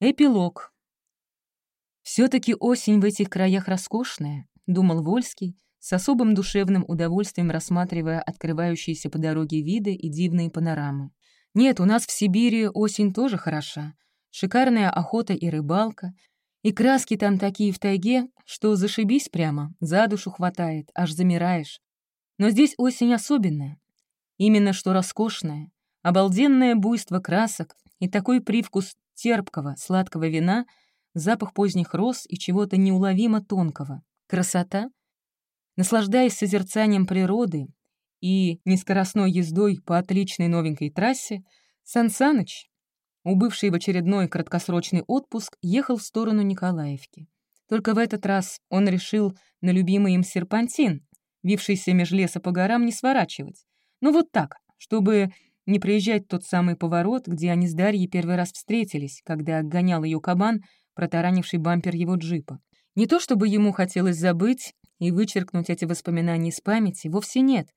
Эпилог. все таки осень в этих краях роскошная», — думал Вольский, с особым душевным удовольствием рассматривая открывающиеся по дороге виды и дивные панорамы. «Нет, у нас в Сибири осень тоже хороша. Шикарная охота и рыбалка. И краски там такие в тайге, что зашибись прямо, за душу хватает, аж замираешь. Но здесь осень особенная. Именно что роскошная. Обалденное буйство красок и такой привкус терпкого, сладкого вина, запах поздних роз и чего-то неуловимо тонкого. Красота? Наслаждаясь созерцанием природы и нескоростной ездой по отличной новенькой трассе, Сан убывший в очередной краткосрочный отпуск, ехал в сторону Николаевки. Только в этот раз он решил на любимый им серпантин, вившийся меж леса по горам, не сворачивать. Ну вот так, чтобы не проезжать тот самый поворот, где они с Дарьей первый раз встретились, когда гонял ее кабан, протаранивший бампер его джипа. Не то чтобы ему хотелось забыть и вычеркнуть эти воспоминания из памяти, вовсе нет.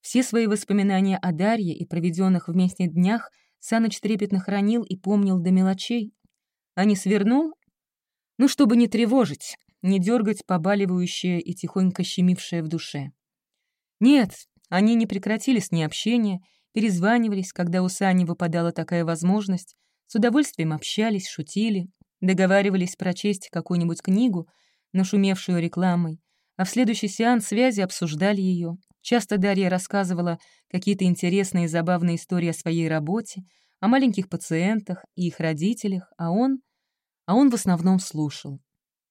Все свои воспоминания о Дарье и проведенных вместе днях Саныч трепетно хранил и помнил до мелочей. А не свернул? Ну, чтобы не тревожить, не дергать побаливающее и тихонько щемившее в душе. Нет, они не прекратили с ней общение — перезванивались, когда у Сани выпадала такая возможность, с удовольствием общались, шутили, договаривались прочесть какую-нибудь книгу, нашумевшую рекламой, а в следующий сеанс связи обсуждали ее. Часто Дарья рассказывала какие-то интересные и забавные истории о своей работе, о маленьких пациентах и их родителях, а он... А он в основном слушал.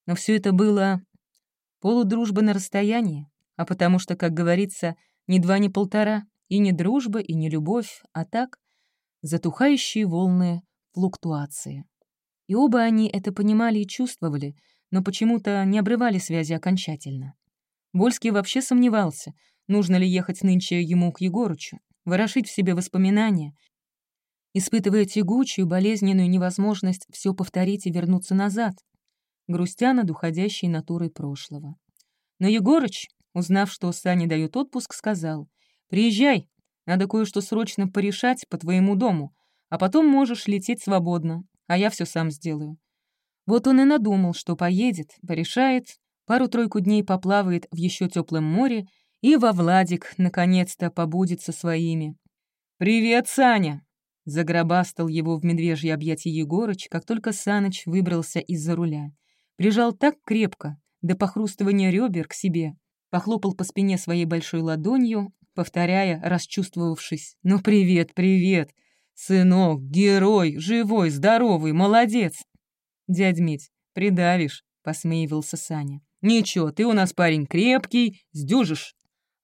Но все это было полудружба на расстоянии, а потому что, как говорится, ни два, ни полтора. И не дружба, и не любовь, а так затухающие волны флуктуации. И оба они это понимали и чувствовали, но почему-то не обрывали связи окончательно. Вольский вообще сомневался, нужно ли ехать нынче ему к Егорычу, ворошить в себе воспоминания, испытывая тягучую, болезненную невозможность все повторить и вернуться назад, грустя над уходящей натурой прошлого. Но Егорыч, узнав, что Сане дает отпуск, сказал, Приезжай, надо кое-что срочно порешать по твоему дому, а потом можешь лететь свободно, а я все сам сделаю». Вот он и надумал, что поедет, порешает, пару-тройку дней поплавает в еще теплом море и во Владик, наконец-то, побудет со своими. «Привет, Саня!» — загробастал его в медвежье объятие Егорыч, как только Саныч выбрался из-за руля. Прижал так крепко, до похрустывания ребер к себе, похлопал по спине своей большой ладонью, повторяя, расчувствовавшись. «Ну, привет, привет! Сынок, герой, живой, здоровый, молодец!» «Дядь Мить, придавишь», — посмеивался Саня. «Ничего, ты у нас парень крепкий, сдюжишь».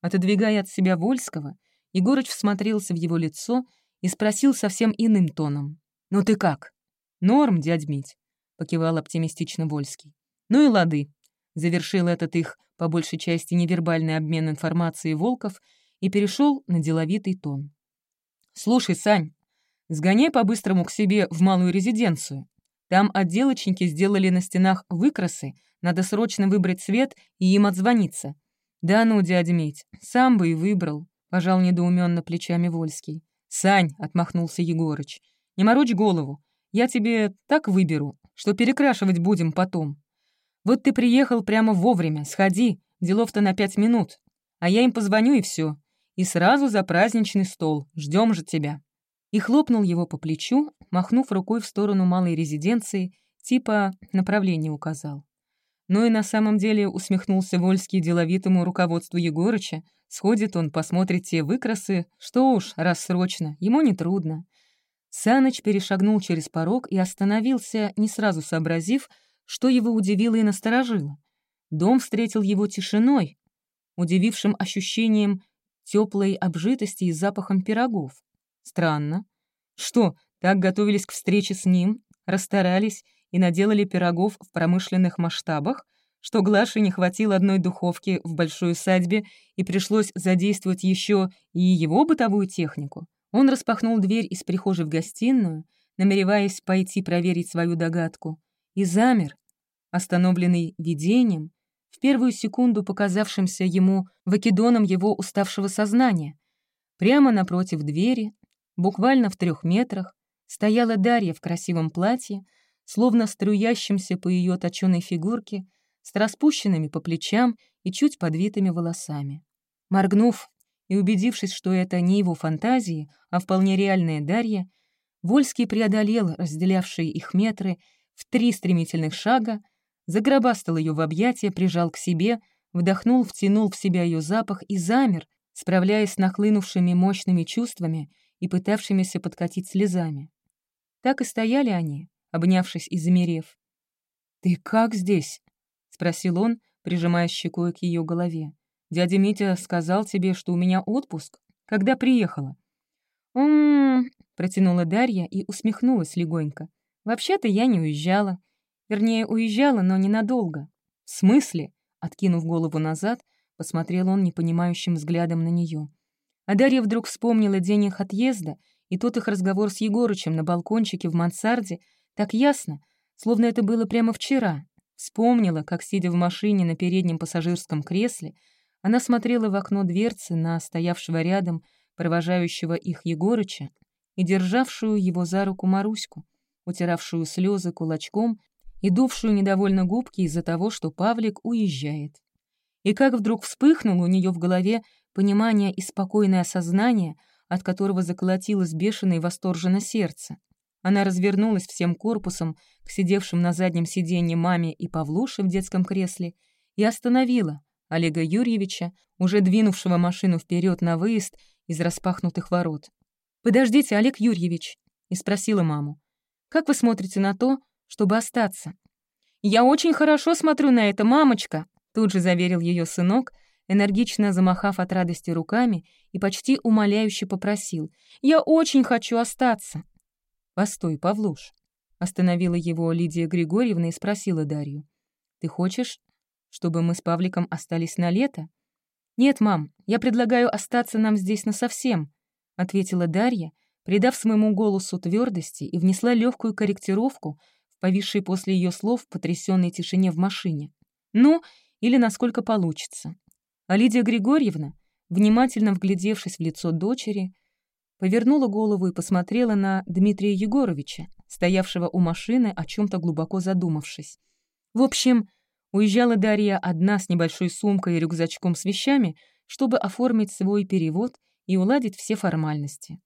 Отодвигая от себя Вольского, Егорыч всмотрелся в его лицо и спросил совсем иным тоном. «Ну ты как?» «Норм, дядь Мить», — покивал оптимистично Вольский. «Ну и лады», — завершил этот их, по большей части, невербальный обмен информацией Волков и перешел на деловитый тон. «Слушай, Сань, сгоняй по-быстрому к себе в малую резиденцию. Там отделочники сделали на стенах выкрасы, надо срочно выбрать цвет и им отзвониться». «Да ну, дядя Мить, сам бы и выбрал», — пожал недоуменно плечами Вольский. «Сань», — отмахнулся Егорыч, — «не морочь голову. Я тебе так выберу, что перекрашивать будем потом. Вот ты приехал прямо вовремя, сходи, делов-то на пять минут. А я им позвоню и все и сразу за праздничный стол. Ждем же тебя». И хлопнул его по плечу, махнув рукой в сторону малой резиденции, типа направление указал. Ну и на самом деле усмехнулся Вольский деловитому руководству Егорыча. Сходит он, посмотрит те выкрасы, что уж, рассрочно, ему не трудно. Саныч перешагнул через порог и остановился, не сразу сообразив, что его удивило и насторожило. Дом встретил его тишиной, удивившим ощущением теплой обжитости и запахом пирогов. Странно. Что, так готовились к встрече с ним, расстарались и наделали пирогов в промышленных масштабах, что Глаше не хватило одной духовки в большой усадьбе и пришлось задействовать еще и его бытовую технику. Он распахнул дверь из прихожей в гостиную, намереваясь пойти проверить свою догадку, и замер, остановленный видением, в первую секунду показавшимся ему вакидоном его уставшего сознания. Прямо напротив двери, буквально в трех метрах, стояла Дарья в красивом платье, словно струящимся по ее точенной фигурке, с распущенными по плечам и чуть подвитыми волосами. Моргнув и убедившись, что это не его фантазии, а вполне реальная Дарья, Вольский преодолел разделявшие их метры в три стремительных шага, загробастал ее в объятия, прижал к себе, вдохнул, втянул в себя ее запах и замер, справляясь с нахлынувшими мощными чувствами и пытавшимися подкатить слезами. Так и стояли они, обнявшись и замерев. «Ты как здесь?» — спросил он, прижимая щекой к ее голове. «Дядя Митя сказал тебе, что у меня отпуск. Когда приехала?» «М-м-м», протянула Дарья и усмехнулась легонько. «Вообще-то я не уезжала. Вернее, уезжала, но ненадолго». «В смысле?» — откинув голову назад, посмотрел он непонимающим взглядом на нее. А Дарья вдруг вспомнила день их отъезда и тот их разговор с Егорычем на балкончике в мансарде так ясно, словно это было прямо вчера. Вспомнила, как, сидя в машине на переднем пассажирском кресле, она смотрела в окно дверцы на стоявшего рядом, провожающего их Егорыча, и державшую его за руку Маруську, утиравшую слезы кулачком и дувшую недовольно губки из-за того, что Павлик уезжает. И как вдруг вспыхнуло у нее в голове понимание и спокойное осознание, от которого заколотилось бешено и восторженно сердце. Она развернулась всем корпусом к сидевшим на заднем сиденье маме и Павлуше в детском кресле и остановила Олега Юрьевича, уже двинувшего машину вперед на выезд из распахнутых ворот. «Подождите, Олег Юрьевич», — и спросила маму, «как вы смотрите на то, чтобы остаться?» «Я очень хорошо смотрю на это, мамочка», — тут же заверил ее сынок, энергично замахав от радости руками и почти умоляюще попросил. «Я очень хочу остаться». «Постой, Павлуш», — остановила его Лидия Григорьевна и спросила Дарью. «Ты хочешь, чтобы мы с Павликом остались на лето?» «Нет, мам, я предлагаю остаться нам здесь насовсем», — ответила Дарья, придав своему голосу твердости и внесла легкую корректировку в повисшей после ее слов потрясенной тишине в машине. «Ну, или насколько получится». А Лидия Григорьевна, внимательно вглядевшись в лицо дочери, повернула голову и посмотрела на Дмитрия Егоровича, стоявшего у машины, о чем то глубоко задумавшись. В общем, уезжала Дарья одна с небольшой сумкой и рюкзачком с вещами, чтобы оформить свой перевод и уладить все формальности.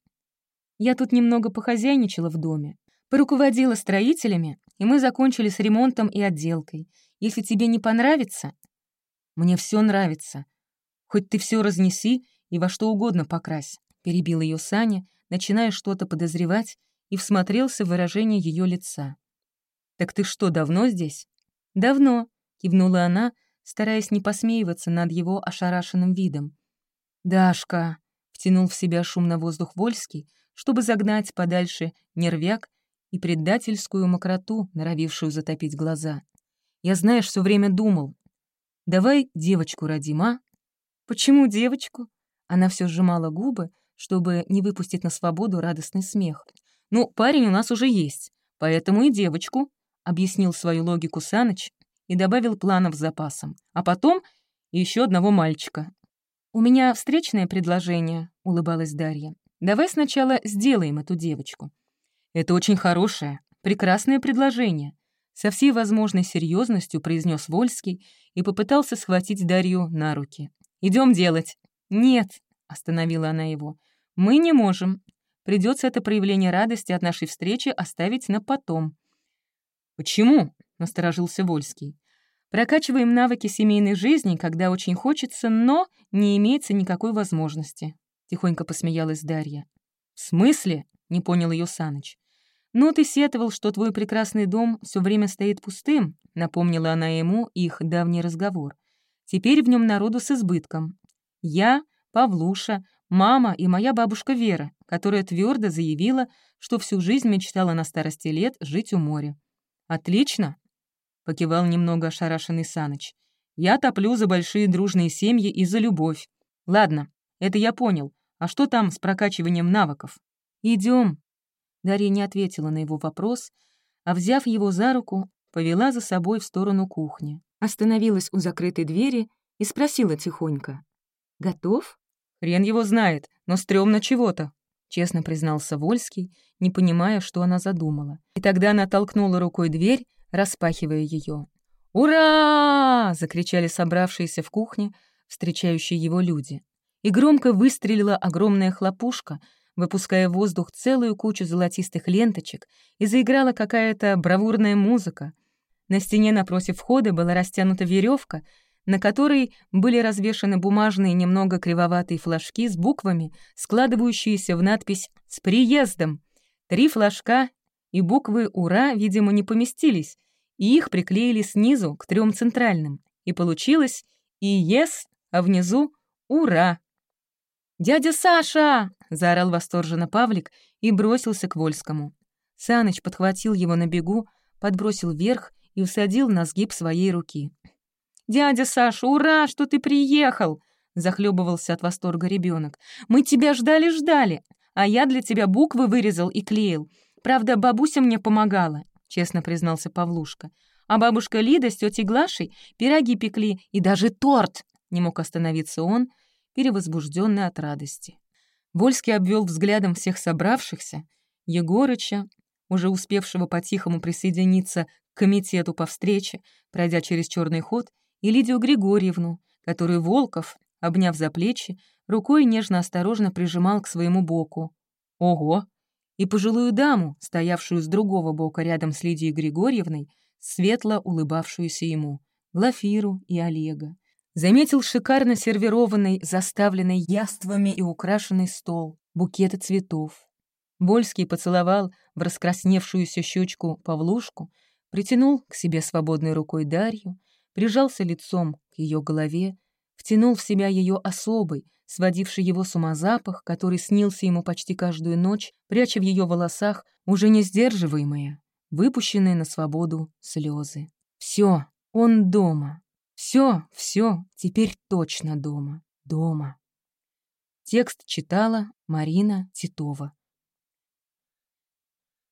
Я тут немного похозяйничала в доме, поруководила строителями, и мы закончили с ремонтом и отделкой. Если тебе не понравится... Мне все нравится. Хоть ты все разнеси и во что угодно покрась. Перебил ее Саня, начиная что-то подозревать, и всмотрелся в выражение ее лица. «Так ты что, давно здесь?» «Давно», — кивнула она, стараясь не посмеиваться над его ошарашенным видом. «Дашка», — втянул в себя шумно воздух Вольский, чтобы загнать подальше нервяк и предательскую мокроту, норовившую затопить глаза. «Я, знаешь, все время думал. Давай девочку родим, а?» «Почему девочку?» Она все сжимала губы, чтобы не выпустить на свободу радостный смех. «Ну, парень у нас уже есть, поэтому и девочку», — объяснил свою логику Саныч и добавил планов с запасом. «А потом еще одного мальчика». «У меня встречное предложение», — улыбалась Дарья. «Давай сначала сделаем эту девочку». «Это очень хорошее, прекрасное предложение», — со всей возможной серьезностью произнес Вольский и попытался схватить Дарью на руки. Идем делать». «Нет», — остановила она его, мы не можем. Придется это проявление радости от нашей встречи оставить на потом. Почему? насторожился Вольский. Прокачиваем навыки семейной жизни, когда очень хочется, но не имеется никакой возможности. Тихонько посмеялась Дарья. В смысле? не понял ее Саныч. «Ну, ты сетовал, что твой прекрасный дом все время стоит пустым», — напомнила она ему их давний разговор. «Теперь в нем народу с избытком. Я, Павлуша, Мама и моя бабушка Вера, которая твердо заявила, что всю жизнь мечтала на старости лет жить у моря. «Отлично!» — покивал немного ошарашенный Саныч. «Я топлю за большие дружные семьи и за любовь. Ладно, это я понял. А что там с прокачиванием навыков?» Идем. Дарья не ответила на его вопрос, а, взяв его за руку, повела за собой в сторону кухни. Остановилась у закрытой двери и спросила тихонько. «Готов?» Хрен его знает, но стрёмно чего-то. честно признался Вольский, не понимая, что она задумала. И тогда она толкнула рукой дверь, распахивая ее. «Ура!» — закричали собравшиеся в кухне, встречающие его люди. И громко выстрелила огромная хлопушка, выпуская в воздух целую кучу золотистых ленточек, и заиграла какая-то бравурная музыка. На стене напротив входа была растянута веревка, на которой были развешаны бумажные немного кривоватые флажки с буквами, складывающиеся в надпись «С приездом». Три флажка и буквы «Ура», видимо, не поместились, и их приклеили снизу к трем центральным. И получилось и а внизу «Ура». «Дядя Саша!» — заорал восторженно Павлик и бросился к Вольскому. Саныч подхватил его на бегу, подбросил вверх и усадил на сгиб своей руки. «Дядя Саша, ура, что ты приехал!» — захлебывался от восторга ребенок. «Мы тебя ждали-ждали, а я для тебя буквы вырезал и клеил. Правда, бабуся мне помогала», — честно признался Павлушка. «А бабушка Лида с тетей Глашей пироги пекли и даже торт!» — не мог остановиться он, перевозбужденный от радости. Вольский обвел взглядом всех собравшихся, Егорыча, уже успевшего по-тихому присоединиться к комитету по встрече, пройдя через черный ход, и Лидию Григорьевну, которую Волков, обняв за плечи, рукой нежно-осторожно прижимал к своему боку. Ого! И пожилую даму, стоявшую с другого бока рядом с Лидией Григорьевной, светло улыбавшуюся ему, Глафиру и Олега. Заметил шикарно сервированный, заставленный яствами и украшенный стол, букеты цветов. Вольский поцеловал в раскрасневшуюся щечку Павлушку, притянул к себе свободной рукой Дарью, прижался лицом к ее голове, втянул в себя ее особый, сводивший его с ума запах, который снился ему почти каждую ночь, пряча в ее волосах уже не сдерживаемые, выпущенные на свободу слезы. Все, он дома. Все, все, теперь точно дома. Дома. Текст читала Марина Титова.